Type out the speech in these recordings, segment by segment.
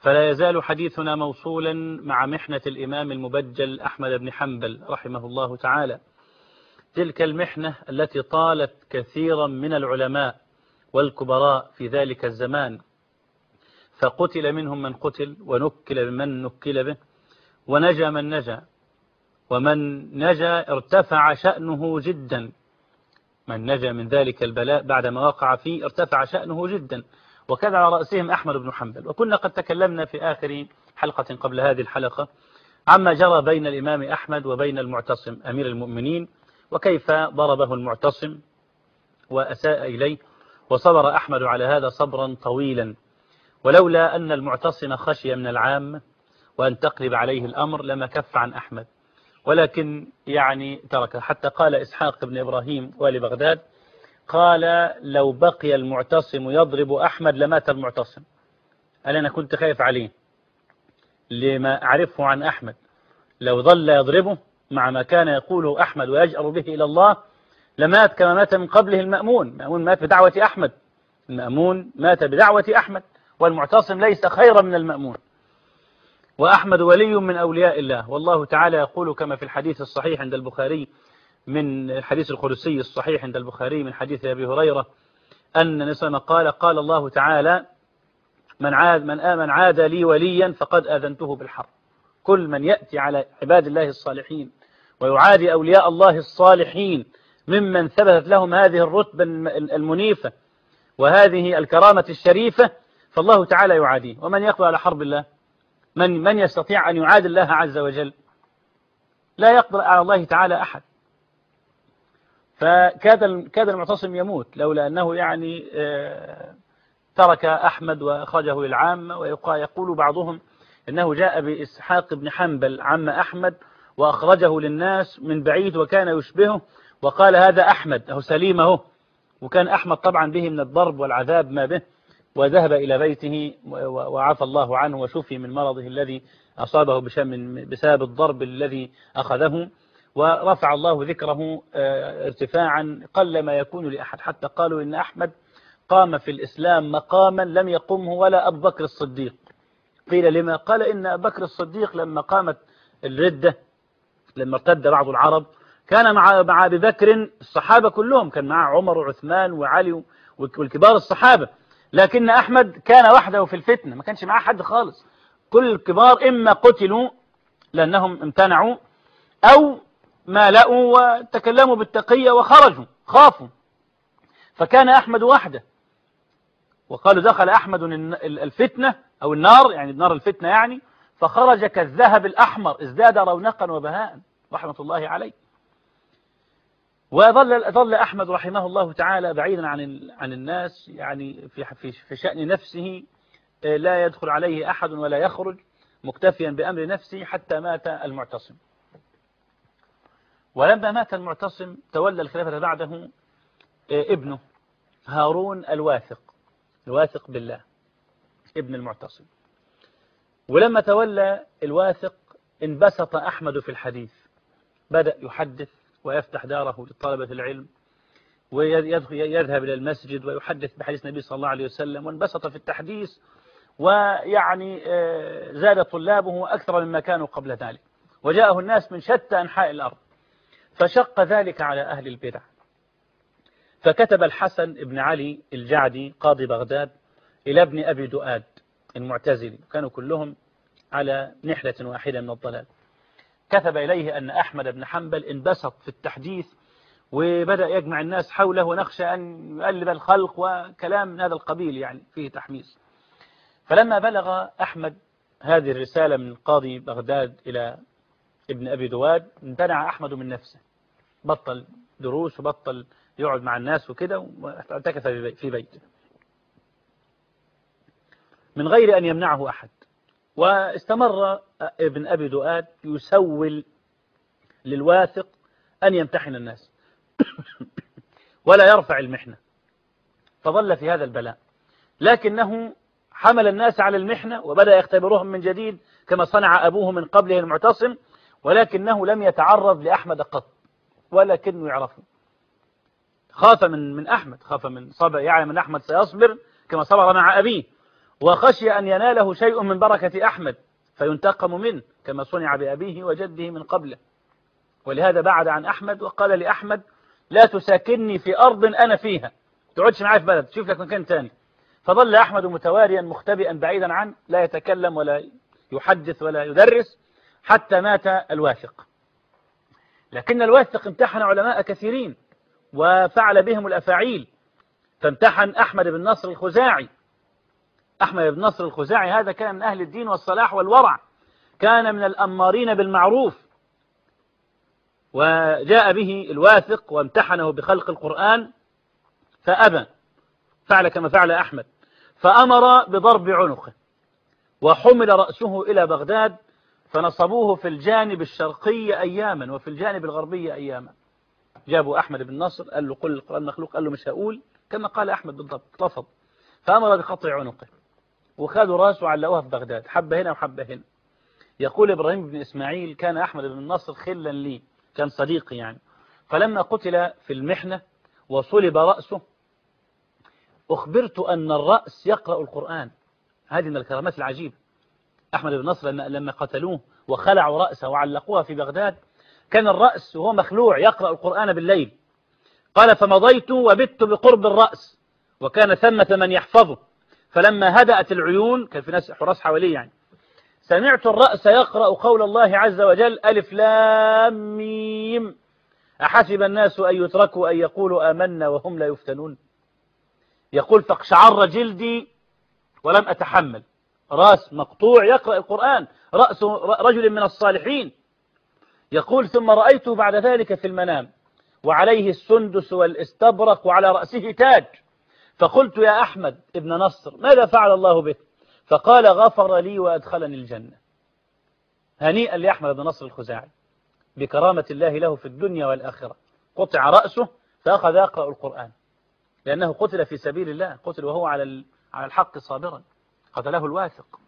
فلا يزال حديثنا موصولا مع محنة الإمام المبجل أحمد بن حنبل رحمه الله تعالى. تلك المحنة التي طالت كثيرا من العلماء والكبراء في ذلك الزمان. فقتل منهم من قتل ونكل من نكل به ونجا من نجا. ومن نجا ارتفع شأنه جدا. من نجا من ذلك البلاء بعدما وقع فيه ارتفع شأنه جدا. وكان على رأسهم أحمد بن حنبل. وكنا قد تكلمنا في آخر حلقة قبل هذه الحلقة عما جرى بين الإمام أحمد وبين المعتصم أمير المؤمنين وكيف ضربه المعتصم وأساء إليه وصبر أحمد على هذا صبرا طويلا. ولولا أن المعتصم خشي من العام وأن تقلب عليه الأمر لما كف عن أحمد. ولكن يعني ترك. حتى قال إسحاق بن إبراهيم والي بغداد قال لو بقي المعتصم يضرب أحمد لمات المعتصم. قال أنا كنت خايف عليه. لما أعرفه عن أحمد. لو ظل يضربه مع ما كان يقوله أحمد ويجأر به إلى الله لمات كما مات من قبله المأمون. المأمون مات بدعوة أحمد. المأمون مات بدعوة أحمد. والمعتصم ليس خيرا من المأمون. وأحمد ولي من أولياء الله. والله تعالى يقول كما في الحديث الصحيح عند البخاري من الحديث القدسي الصحيح عند البخاري من حديث أبي هريرة أن نسمة قال قال الله تعالى من عاد من آمن عاد لي وليا فقد آذنته بالحرب. كل من يأتي على عباد الله الصالحين ويعادي أولياء الله الصالحين ممن ثبتت لهم هذه الرتبة المنيفة وهذه الكرامة الشريفة فالله تعالى يعاديه. ومن يقبل على حرب الله؟ من من يستطيع أن يعاد الله عز وجل؟ لا يقدر على الله تعالى أحد. فكاد كاد المعتصم يموت لولا أنه يعني ترك أحمد وأخرجه للعامة ويقول بعضهم أنه جاء بإسحاق بن حنبل عم أحمد وأخرجه للناس من بعيد وكان يشبهه وقال هذا أحمد أهو سليمه وكان أحمد طبعا به من الضرب والعذاب ما به وذهب إلى بيته وعفى الله عنه وشفي من مرضه الذي أصابه بسبب الضرب الذي أخذه. ورفع الله ذكره ارتفاعا قل ما يكون لأحد. حتى قالوا إن أحمد قام في الإسلام مقاما لم يقمه ولا أبو بكر الصديق. قيل لما؟ قال إن أبو بكر الصديق لما قامت الردة لما ارتد بعض العرب كان مع مع أبي بكر الصحابة كلهم. كان مع عمر وعثمان وعلي والكبار الصحابة. لكن أحمد كان وحده في الفتنة ما كانش معاه حد خالص. كل الكبار إما قتلوا لأنهم امتنعوا أو مالأوا وتكلموا بالتقية وخرجوا خافوا. فكان أحمد وحده. وقالوا دخل أحمد الفتنة أو النار يعني نار الفتنة يعني فخرج كالذهب الأحمر ازداد رونقا وبهاء رحمة الله عليه. وظل ظل أحمد رحمه الله تعالى بعيدا عن عن الناس يعني في في في شأن نفسه لا يدخل عليه أحد ولا يخرج مكتفيا بأمر نفسه حتى مات المعتصم. ولما مات المعتصم تولى الخلافة بعده ابنه هارون الواثق الواثق بالله ابن المعتصم. ولما تولى الواثق انبسط أحمد في الحديث. بدأ يحدث ويفتح داره لطلبة العلم ويذهب إلى المسجد ويحدث بحديث النبي صلى الله عليه وسلم وانبسط في التحديث ويعني زاد طلابه أكثر مما كانوا قبل ذلك. وجاءه الناس من شتى أنحاء الأرض. فشق ذلك على أهل البدع. فكتب الحسن بن علي الجعدي قاضي بغداد إلى ابن أبي دؤاد المعتزلي كانوا كلهم على نحلة واحدة من الضلال. كتب إليه أن أحمد بن حنبل انبسط في التحديث وبدأ يجمع الناس حوله ونخشى أن يقلب الخلق وكلام من هذا القبيل يعني فيه تحميس. فلما بلغ أحمد هذه الرسالة من قاضي بغداد إلى ابن أبي دواد امتنع أحمد من نفسه. بطل دروس وبطل يقعد مع الناس وكده واعتكف في بيته من غير أن يمنعه أحد. واستمر ابن أبي دؤاد يسول للواثق أن يمتحن الناس. ولا يرفع المحنة. فظل في هذا البلاء. لكنه حمل الناس على المحنة وبدأ يختبرهم من جديد كما صنع أبوه من قبله المعتصم ولكنه لم يتعرض لأحمد قط. ولكنه يعرفه. خاف من من أحمد خاف من صبر يعلم أن أحمد سيصبر كما صبر مع أبيه. وخشي أن يناله شيء من بركة أحمد فينتقم منه كما صنع بأبيه وجده من قبله. ولهذا بعد عن أحمد وقال لأحمد لا تساكنني في أرض أنا فيها. تقعدش معي في بلد شوف لك مكان تاني. فظل أحمد متواريا مختبئا بعيدا عنه لا يتكلم ولا يحدث ولا يدرس حتى مات الواثق. لكن الواثق امتحن علماء كثيرين وفعل بهم الأفاعيل. فامتحن أحمد بن نصر الخزاعي. أحمد بن نصر الخزاعي هذا كان من أهل الدين والصلاح والورع. كان من الأمارين بالمعروف. وجاء به الواثق وامتحنه بخلق القرآن فأبى. فعل كما فعل أحمد. فأمر بضرب عنقه. وحمل رأسه إلى بغداد فنصبوه في الجانب الشرقي أياما وفي الجانب الغربي أياما. جابوا أحمد بن نصر قال له قل القرآن مخلوق قال له مش هقول كما قال أحمد بالضبط رفض فأمر بقطع عنقه وخذوا رأسه وعلقوها في بغداد حبة هنا وحبة هنا. يقول إبراهيم بن إسماعيل كان أحمد بن نصر خلا لي كان صديقي يعني. فلما قتل في المحنة وصلب رأسه أخبرت أن الرأس يقرأ القرآن. هذه من الكرامات العجيبة. أحمد بن نصر لما قتلوه وخلعوا رأسه وعلقوها في بغداد كان الرأس وهو مخلوع يقرأ القرآن بالليل. قال فمضيت وبت بقرب الرأس وكان ثمة من يحفظه. فلما هدأت العيون كان في ناس حراس حواليه يعني. سمعت الرأس يقرأ قول الله عز وجل ألف لام ميم. أحسب الناس أن يتركوا أن يقولوا آمنا وهم لا يفتنون. يقول فاقشعر جلدي ولم أتحمل. راس مقطوع يقرأ القرآن رأس رجل من الصالحين. يقول ثم رأيته بعد ذلك في المنام وعليه السندس والاستبرق وعلى رأسه تاج. فقلت يا أحمد ابن نصر ماذا فعل الله به فقال غفر لي وأدخلني الجنة. هنيئا لأحمد بن نصر الخزاعي. بكرامة الله له في الدنيا والآخرة. قطع رأسه فأخذ يقرأ القرآن. لأنه قتل في سبيل الله قتل وهو على الحق صابرا. قتله الواثق.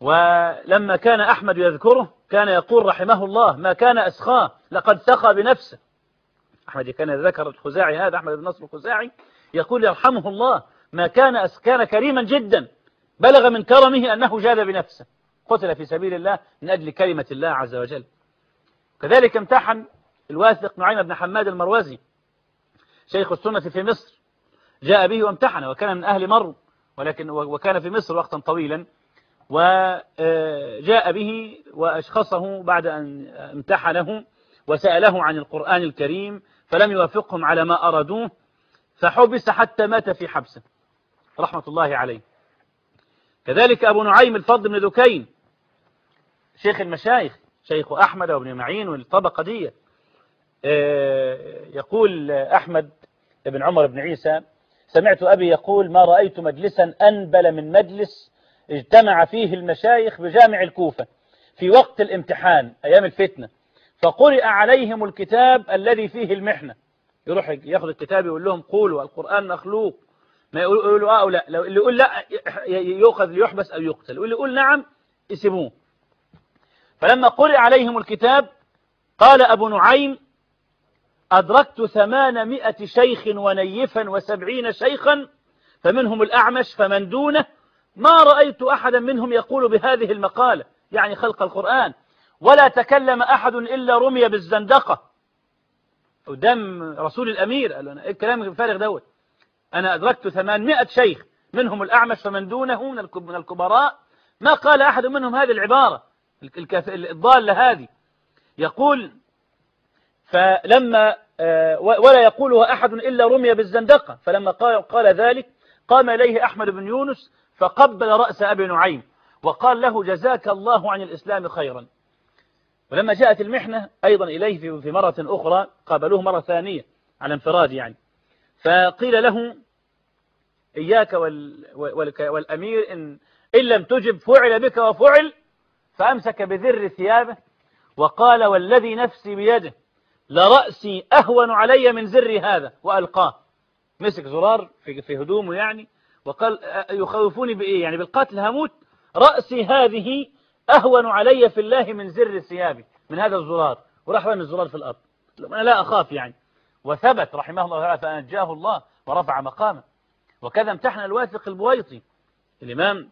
ولما كان أحمد يذكره كان يقول رحمه الله ما كان أسخاه لقد سخى بنفسه. أحمد كان ذكر الخزاعي هذا أحمد بن نصر الخزاعي يقول يرحمه الله ما كان كان كريما جدا بلغ من كرمه أنه جاد بنفسه قتل في سبيل الله من أجل كلمة الله عز وجل. كذلك امتحن الواثق نعيم بن حماد المروزي شيخ السنة في مصر جاء به وامتحن وكان من أهل مر ولكن وكان في مصر وقتا طويلا وجاء به وأشخصه بعد أن امتحنه وسأله عن القرآن الكريم فلم يوافقهم على ما أرادوه فحبس حتى مات في حبسه. رحمة الله عليه. كذلك أبو نعيم الفضل بن ذكين شيخ المشايخ شيخ أحمد وابن معين والطبقة دي يقول أحمد بن عمر بن عيسى سمعت أبي يقول ما رأيت مجلسا أنبل من مجلس اجتمع فيه المشايخ بجامع الكوفة في وقت الامتحان أيام الفتنة فقرئ عليهم الكتاب الذي فيه المحنة. يروح ياخذ الكتاب يقول لهم قولوا القرآن مخلوق. ما يقولوا آه أو لا. لو اللي يقول لا يؤخذ ليحبس أو يقتل. واللي يقول نعم يسيبوه. فلما قرئ عليهم الكتاب قال أبو نعيم أدركت ثمانمائة شيخ ونيفا وسبعين شيخا فمنهم الأعمش فمن دونه ما رأيت أحدا منهم يقول بهذه المقالة يعني خلق القرآن. ولا تكلم أحد إلا رمي بالزندقة. قدام رسول الأمير قال أنا إيه الكلام الفارغ دوت؟ أنا أدركت 800 شيخ منهم الأعمش فمن دونه من الكبراء. ما قال أحد منهم هذه العبارة الضالة هذه. يقول فلما آه، ولا يقولها أحد إلا رمي بالزندقة. فلما قال, قال ذلك قام إليه أحمد بن يونس فقبل رأس أبي نعيم وقال له جزاك الله عن الإسلام خيرا. ولما جاءت المحنة أيضا إليه في مرة أخرى قابلوه مرة ثانية على انفراد يعني. فقيل له إياك والأمير إن, إن لم تجب فعل بك وفعل فأمسك بذر ثيابه وقال والذي نفسي بيده. لرأسي أهون علي من زر هذا وألقاه. مسك زرار في, هدومه يعني وقال يخوفوني بإيه؟ يعني بالقتل هموت. رأسي هذه أهون علي في الله من زر ثيابي من هذا الزرار. وراح رمي الزرار في الأرض. أنا لا أخاف يعني. وثبت رحمه الله تعالى فأنجاه الله ورفع مقامه. وكذا امتحن الواثق البويطي. الإمام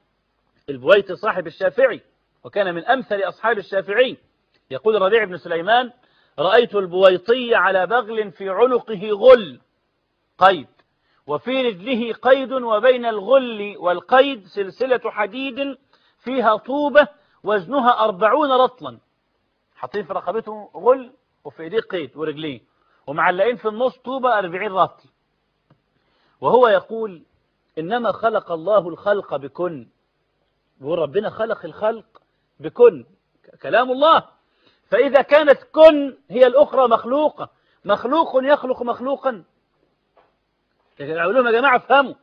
البويطي صاحب الشافعي وكان من أمثل أصحاب الشافعي. يقول الربيع بن سليمان رأيت البويطي على بغل في عنقه غل. قيد. وفي رجله قيد وبين الغل والقيد سلسلة حديد فيها طوبة وزنها أربعون رطلا. حاطين في رقبته غل وفي إيديه قيد ورجليه. ومعلقين في النص طوبة أربعين رطل. وهو يقول إنما خلق الله الخلق بكن. يقول ربنا خلق الخلق بكن. كلام الله. فإذا كانت كن هي الأخرى مخلوقة مخلوق يخلق مخلوقا. أقول لهم يا جماعة افهموا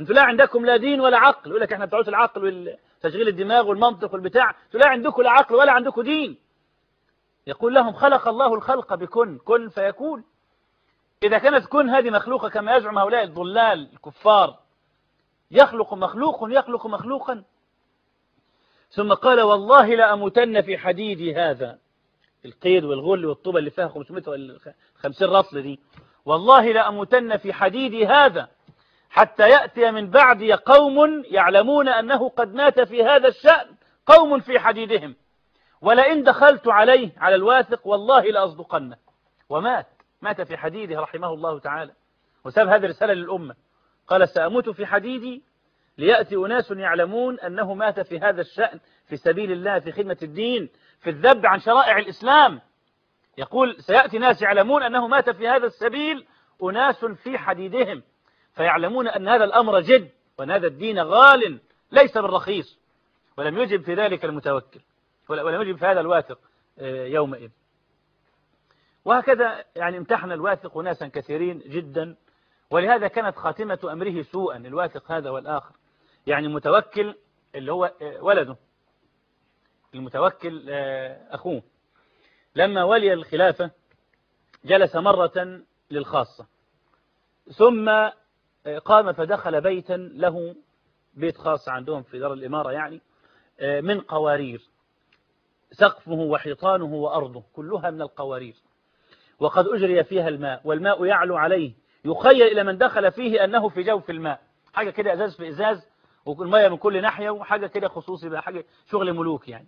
أنتوا لا عندكم لا دين ولا عقل. يقول لك إحنا بتوع العقل وتشغيل الدماغ والمنطق والبتاع أنتوا لا عندكم لا عقل ولا عندكم دين. يقول لهم خلق الله الخلق بكن كن فيكون. إذا كانت كن هذه مخلوقة كما يزعم هؤلاء الضلال الكفار يخلق مخلوق يخلق مخلوقا. ثم قال والله لأموتن في حديدي هذا. القيد والغل والطوبة اللي فيها 550 رطل دي. والله لأموتن في حديدي هذا حتى يأتي من بعدي قوم يعلمون أنه قد مات في هذا الشأن قوم في حديدهم. ولئن دخلت عليه على الواثق والله لأصدقنه. ومات. مات في حديده رحمه الله تعالى. وساب هذه الرسالة للأمة. قال سأموت في حديدي ليأتي أناس يعلمون أنه مات في هذا الشأن في سبيل الله في خدمة الدين في الذب عن شرائع الإسلام. يقول سيأتي ناس يعلمون أنه مات في هذا السبيل أناس في حديدهم فيعلمون أن هذا الأمر جد وأن هذا الدين غال ليس بالرخيص. ولم يجب في ذلك المتوكل ولم يجب في هذا الواثق آه، يومئذ. وهكذا يعني امتحن الواثق ناسا كثيرين جدا. ولهذا كانت خاتمة أمره سوءا الواثق هذا والآخر. يعني متوكل اللي هو آه، ولده. المتوكل آه، أخوه. لما ولي الخلافة جلس مرة للخاصة ثم آه، قام فدخل بيتا له بيت خاص عندهم في دار الإمارة يعني من قوارير. سقفه وحيطانه وأرضه كلها من القوارير. وقد أجري فيها الماء والماء يعلو عليه. يخيل إلى من دخل فيه أنه في جوف الماء. حاجة كده أزاز في إزاز والمية من كل ناحية وحاجة كده خصوصي بقى حاجة شغل ملوك يعني.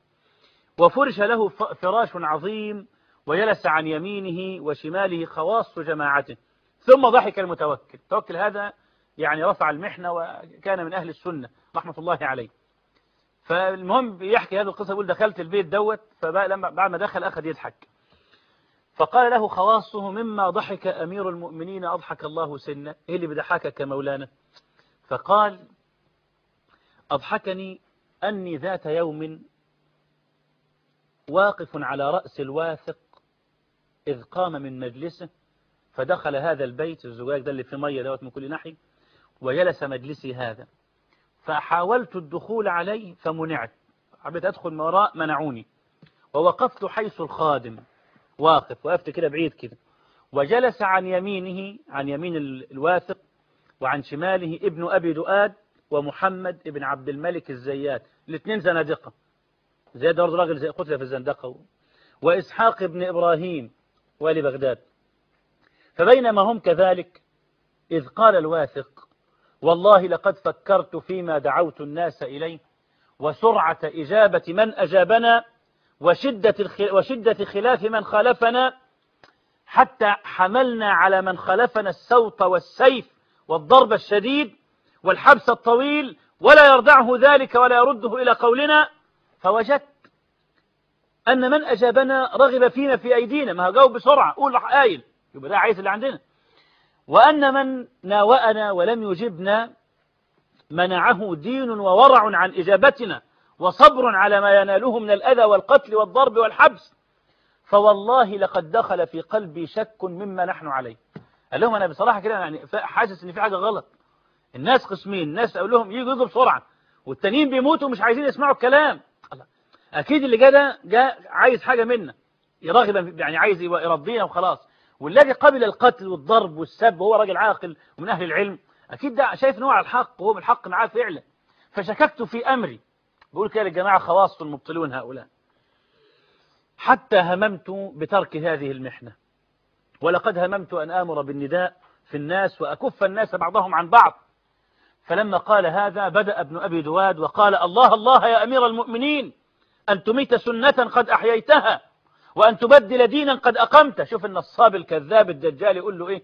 وفرش له فراش عظيم وجلس عن يمينه وشماله خواص جماعته. ثم ضحك المتوكل. التوكل هذا يعني رفع المحنة وكان من أهل السنة رحمة الله عليه. فالمهم يحكي هذه القصة يقول دخلت البيت دوت فلما بعد ما دخل أخذ يضحك. فقال له خواصه مما ضحك أمير المؤمنين أضحك الله سنة. إيه اللي بضحكك مولانا؟ فقال أضحكني أني ذات يوم واقف على رأس الواثق إذ قام من مجلسه فدخل هذا البيت الزجاج ده اللي فيه مية دوت من كل ناحية وجلس مجلسي هذا. فحاولت الدخول عليه فمنعت. حبيت أدخل من وراء منعوني. ووقفت حيث الخادم. واقف وقفت كده بعيد كده. وجلس عن يمينه عن يمين الواثق وعن شماله ابن أبي دؤاد ومحمد ابن عبد الملك الزيات. الاثنين زنادقة. زياد برضه راجل قتل في الزندقة وإسحاق ابن إبراهيم والي بغداد. فبينما هم كذلك إذ قال الواثق والله لقد فكرت فيما دعوت الناس إليه وسرعة إجابة من أجابنا وشدة, وشدة خلاف من خالفنا حتى حملنا على من خالفنا السوط والسيف والضرب الشديد والحبس الطويل ولا يردعه ذلك ولا يرده إلى قولنا. فوجدت أن من أجابنا رغب فينا في أيدينا ما جاوب بسرعة قول قايل. يبقى ده عايز اللي عندنا. وأن من ناوأنا ولم يجبنا منعه دين وورع عن إجابتنا وصبر على ما يناله من الأذى والقتل والضرب والحبس. فوالله لقد دخل في قلبي شك مما نحن عليه. قال لهم أنا بصراحة كده يعني حاسس إن في حاجة غلط. الناس قسمين الناس أقول لهم يجوا يجوا بسرعة. والتانيين بيموتوا مش عايزين يسمعوا الكلام. أكيد اللي جاء ده جاء عايز حاجة منا. يراغب يعني عايز يرضينا وخلاص. والذي قبل القتل والضرب والسب وهو راجل عاقل ومن أهل العلم أكيد ده شايف على الحق وهو بالحق معاه فعلا. فشككت في أمري. بقول كده للجماعة خواص المبطلون هؤلاء. حتى هممت بترك هذه المحنة. ولقد هممت أن آمر بالنداء في الناس وأكف الناس بعضهم عن بعض. فلما قال هذا بدأ ابن أبي دواد وقال الله الله يا أمير المؤمنين. أن تميت سنة قد أحييتها وأن تبدل دينا قد أقمت. شوف النصاب الكذاب الدجال يقول له إيه؟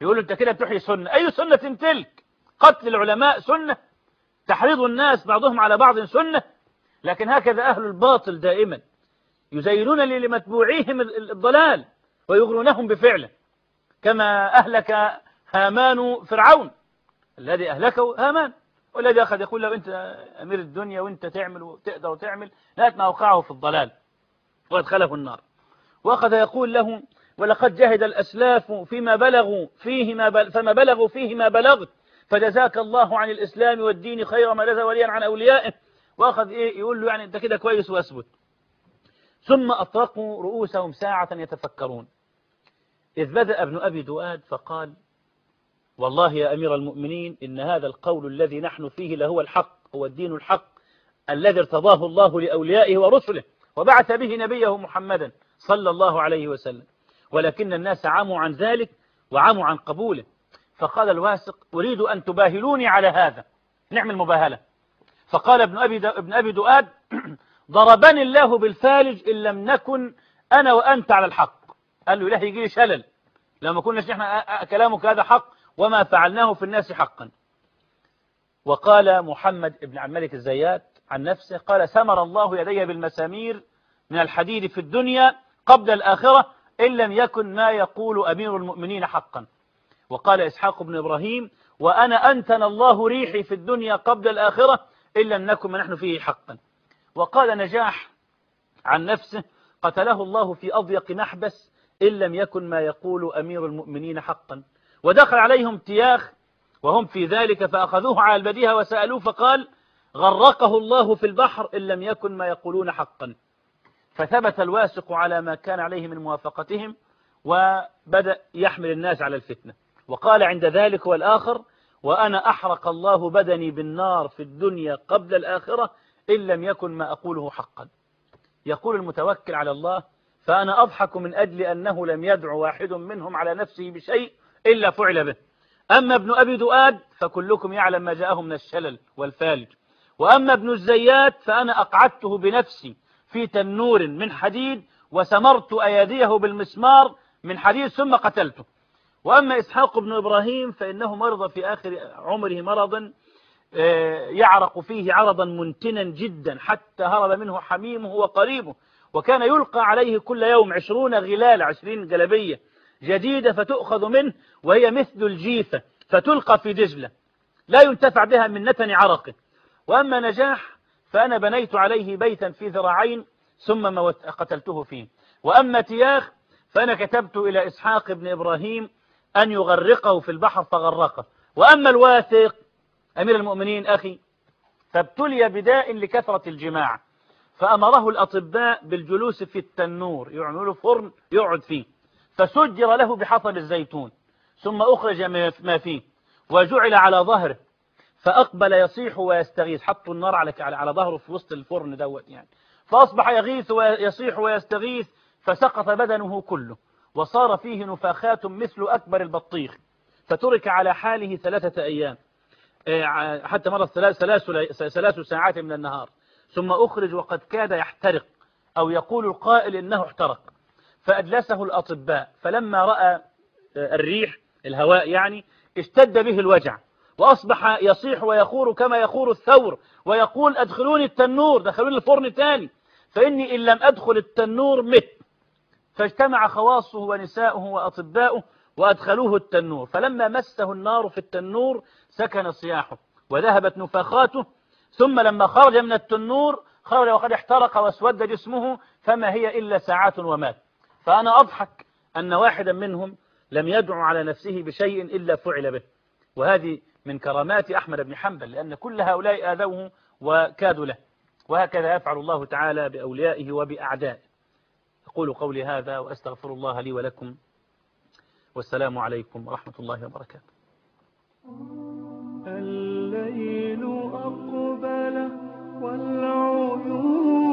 يقول له أنت كده بتحيي سنة. أي سنة تلك؟ قتل العلماء سنة تحريض الناس بعضهم على بعض سنة. لكن هكذا أهل الباطل دائما يزينون لمتبوعيهم الضلال ويغرونهم بفعله. كما أهلك هامان فرعون الذي أهلكه هامان. والذي أخذ يقول له أنت أمير الدنيا وأنت تعمل وتقدر وتعمل لكن أوقعه في الضلال. وادخله النار. وأخذ يقول له ولقد جهد الأسلاف فيما بلغوا فيه ما بل فما بلغوا فيه ما بلغت فجزاك الله عن الإسلام والدين خير ما جزى وليا عن أوليائه. وأخذ إيه يقول له يعني أنت كده كويس وأثبت. ثم أطرقوا رؤوسهم ساعة يتفكرون. إذ بدأ ابن أبي دؤاد فقال والله يا أمير المؤمنين إن هذا القول الذي نحن فيه لهو الحق هو الدين الحق الذي ارتضاه الله لأوليائه ورسله وبعث به نبيه محمدا صلى الله عليه وسلم. ولكن الناس عموا عن ذلك وعموا عن قبوله. فقال الواسق أريد أن تباهلوني على هذا. نعمل مباهلة فقال ابن أبي, ابن أبي دؤاد ضربني الله بالفالج إن لم نكن أنا وأنت على الحق. قال له إله يجي لي شلل لما كناش إحنا كلامك هذا حق وما فعلناه في الناس حقا. وقال محمد بن عبد الملك الزيات عن نفسه قال سمر الله يدي بالمسامير من الحديد في الدنيا قبل الآخرة إن لم يكن ما يقول أمير المؤمنين حقا. وقال إسحاق بن إبراهيم وأنا أنتن الله ريحي في الدنيا قبل الآخرة إن لم نكن ما نحن فيه حقا. وقال نجاح عن نفسه قتله الله في أضيق محبس إن لم يكن ما يقول أمير المؤمنين حقا. ودخل عليهم تياخ وهم في ذلك فأخذوه على البديهة وسألوه فقال غرقه الله في البحر إن لم يكن ما يقولون حقا. فثبت الواثق على ما كان عليه من موافقتهم وبدأ يحمل الناس على الفتنة. وقال عند ذلك والآخر وأنا أحرق الله بدني بالنار في الدنيا قبل الآخرة إن لم يكن ما أقوله حقا. يقول المتوكل على الله فأنا أضحك من أجل أنه لم يدع واحد منهم على نفسه بشيء إلا فعل به. أما ابن أبي دؤاد فكلكم يعلم ما جاءه من الشلل والفالج. وأما ابن الزيات فأنا أقعدته بنفسي في تنور من حديد وسمرت أياديه بالمسمار من حديد ثم قتلته. وأما إسحاق بن إبراهيم فإنه مرض في آخر عمره مرضا يعرق فيه عرضا منتنا جدا حتى هرب منه حميمه وقريبه. وكان يلقى عليه كل يوم عشرون غلال عشرين جلبية جديدة فتؤخذ منه وهي مثل الجيفة فتلقى في دجلة لا ينتفع بها من نتن عرقه. وأما نجاح فأنا بنيت عليه بيتا في ذراعين ثم قتلته فيه. وأما تياخ فأنا كتبت إلى إسحاق بن إبراهيم أن يغرقه في البحر فغرقه. وأما الواثق أمير المؤمنين أخي فابتلي بداء لكثرة الجماع فأمره الأطباء بالجلوس في التنور يعملوا فرن يقعد فيه. فسجر له بحطب الزيتون ثم أخرج ما فيه وجعل على ظهره فأقبل يصيح ويستغيث. حطوا النار على على ظهره في وسط الفرن دوت يعني. فأصبح يغيث ويصيح ويستغيث فسقط بدنه كله وصار فيه نفاخات مثل أكبر البطيخ فترك على حاله ثلاثة أيام. حتى مرة ثلاث, ثلاث ساعات من النهار. ثم أخرج وقد كاد يحترق أو يقول القائل إنه احترق. فأجلسه الأطباء. فلما رأى الريح الهواء يعني اشتد به الوجع وأصبح يصيح ويخور كما يخور الثور ويقول أدخلوني التنور دخلوني الفرن تاني. فإني إن لم أدخل التنور مت. فاجتمع خواصه ونساؤه وأطباؤه وأدخلوه التنور. فلما مسه النار في التنور سكن صياحه وذهبت نفاخاته. ثم لما خرج من التنور خرج وقد احترق واسود جسمه فما هي إلا ساعات ومات. فأنا أضحك أن واحدا منهم لم يدعو على نفسه بشيء إلا فعل به. وهذه من كرامات أحمد بن حنبل لأن كل هؤلاء آذوه وكادوا له. وهكذا يفعل الله تعالى بأوليائه وبأعدائه أقول قولي هذا وأستغفر الله لي ولكم. والسلام عليكم ورحمة الله وبركاته. الليل أقبل والعيون